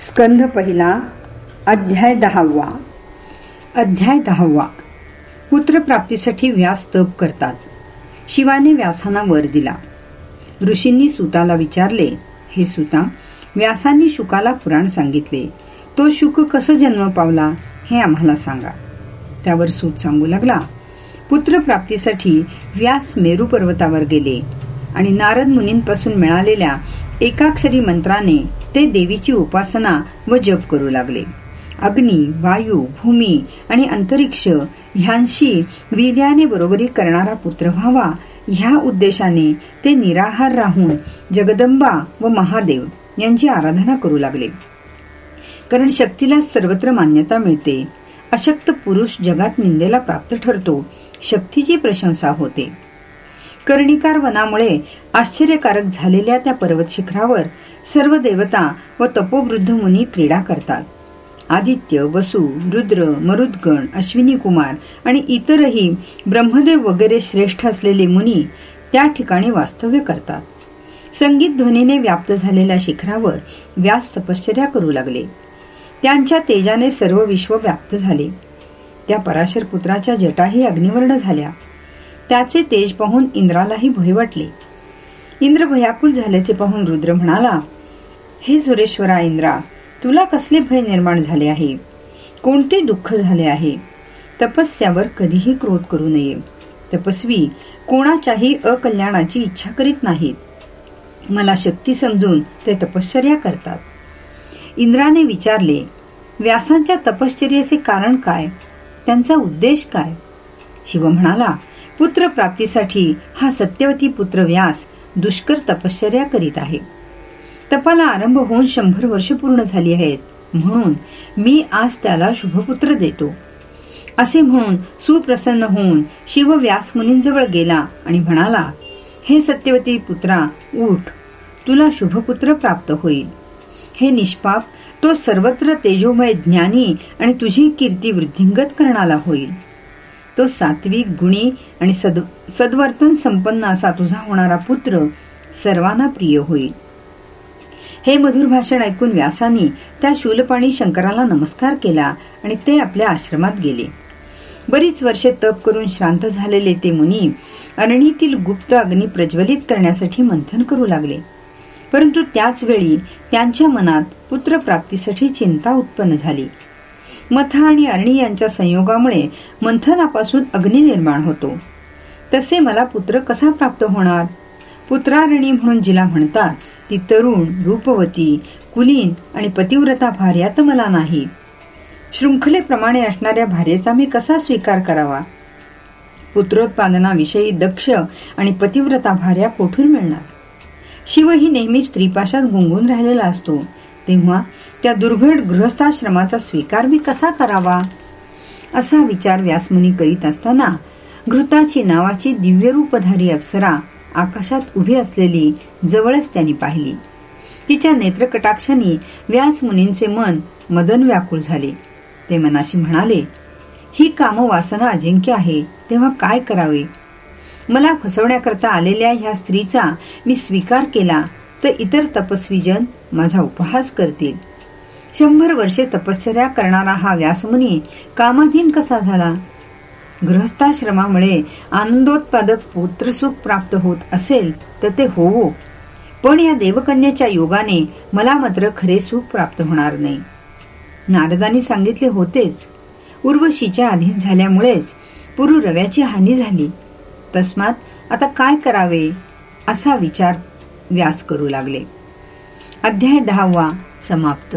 स्कंध पहिला अध्याय दहावा. अध्याय दहावा. पुत्रप्राप्तीसाठी व्यास तप करतात. शिवाने व्यासांना वर दिला. ऋषींनी सुताला विचारले हे सुता व्यासांनी शुकाला पुराण सांगितले. तो शुक कसं जन्म पावला हे आम्हाला सांगा. त्यावर सूत सांगू लागला पुत्रप्राप्तीसाठी व्यास मेरू पर्वतावर गेले. आणि नारद मुनींपासून मिळालेल्या एकाक्षरी मंत्राने ते देवीची उपासना व जप करू लागले. अग्नी वायू भूमी आणि अंतरिक्ष ह्यांशी वीर्याने बरोबरी करणारा पुत्र व्हावा ह्या उद्देशाने ते निराहार राहून जगदंबा व महादेव यांची आराधना करू लागले. कारण शक्तीला सर्वत्र मान्यता मिळते. अशक्त पुरुष जगात निंदेला प्राप्त ठरतो. शक्तीची प्रशंसा होते. कर्णिकार वनामुळे आश्चर्यकारक झालेल्या त्या पर्वत शिखरावर सर्व देवता व तपोवृद्ध मुनी क्रीडा करतात. आदित्य वसु रुद्र मरुद्गण अश्विनी कुमार आणि इतरही ब्रह्मदेव वगैरे श्रेष्ठ असलेले मुनी त्या ठिकाणी वास्तव्य करतात. संगीत ध्वनीने व्याप्त झालेल्या शिखरावर व्यास तपश्चर्या करू लागले. त्यांच्या तेजाने सर्व विश्व व्याप्त झाले. त्या पराशर पुत्राच्या जटाही अग्निवर्ण झाल्या. त्याचे तेज पाहून इंद्रालाही भय वाटले. इंद्र भयाकुल झाल्याचे पाहून रुद्र म्हणाला हे सुरेश्वरा इंद्रा तुला कसले भय निर्माण झाले आहे? कोणते दुःख झाले आहे? तपस्यावर कधीही क्रोध करू नये. तपस्वी कोणाच्याही अकल्याणाची इच्छा करीत नाहीत. मला शक्ती समजून ते तपश्चर्या करतात. इंद्राने विचारले व्यासांच्या तपश्चर्याचे कारण काय? त्यांचा उद्देश काय? शिव म्हणाला पुत्र प्राप्तीसाठी हा सत्यवती पुत्र व्यास दुष्कर तपश्चर्या करीत आहे. तपाला आरंभ होऊन शंभर वर्ष पूर्ण झाली आहेत. म्हणून मी आज त्याला शुभपुत्र देतो. असे म्हणून सुप्रसन्न होऊन शिव व्यास मुनींजवळ गेला आणि म्हणाला हे सत्यवती पुत्रा उठ. तुला शुभपुत्र प्राप्त होईल. हे निष्पाप तो सर्वत्र तेजोमय ज्ञानी आणि तुझी कीर्ती वृद्धिंगत करणारा होईल. तो सात्विक गुणी आणि सद सद्वर्तन संपन्न असा तुझा होणारा पुत्र सर्वांना प्रिय होईल. हे मधुर भाषण ऐकून व्यासानी त्या शूलपाणी शंकराला नमस्कार केला आणि ते आपल्या आश्रमात गेले. बरीच वर्षे तप करून श्रांत झालेले ते मुनी अरणीतील गुप्त अग्नी प्रज्वलित करण्यासाठी मंथन करू लागले. परंतु त्याच वेळी त्यांच्या मनात पुत्रप्राप्तीसाठी चिंता उत्पन्न झाली. मथा आणि अरणी यांच्या संयोगामुळे मंथनापासून अग्नी निर्माण होतो. तसे मला पुत्र कसा प्राप्त होणार? पुत्रारणी म्हणून जिला म्हणतात ती तरुण रूपवती कुलीन आणि पतिव्रता भार्या तर मला नाही. शृंखलेप्रमाणे असणाऱ्या भार्याचा मी कसा स्वीकार करावा? पुत्रोत्पादनाविषयी दक्ष आणि पतिव्रता भार्या कोठून मिळणार? शिव ही नेहमी स्त्रीपाशात गुंगून राहिलेला असतो. तेव्हा त्या दुर्घट गृहस्थाश्रमाचा स्वीकार मी कसा करावा? असा विचार व्यासमुनी करीत असताना घृताची नावाची दिव्यरूपधारी अप्सरा आकाशात उभी असलेली जवळच त्यांनी पाहिली. तिच्या नेत्रकटाक्षांनी व्यासमुनींचे मन मदन व्याकुळ झाले. ते मनाशी म्हणाले ही काम वासना अजिंक्य आहे तेव्हा काय करावे? मला फसवण्याकरता आलेल्या ह्या स्त्रीचा मी स्वीकार केला तर इतर तपस्वीजन माझा उपहास करतील. शंभर वर्षे तपश्चर्या करणारा हा व्यासमुनी कामाधीन कसा झाला? गृहस्थाश्रमामुळे आनंदोत्पादक पुत्रसुख प्राप्त होत असेल तर ते होवो. पण या देवकन्याच्या योगाने मला मात्र खरे सुख प्राप्त होणार नाही. नारदानी सांगितले होतेच. उर्वशीच्या अधीन झाल्यामुळेच पुरुरव्याची हानी झाली. तस्मात आता काय करावे? असा विचार व्यास करू लागले. अध्याय दहावा समाप्त.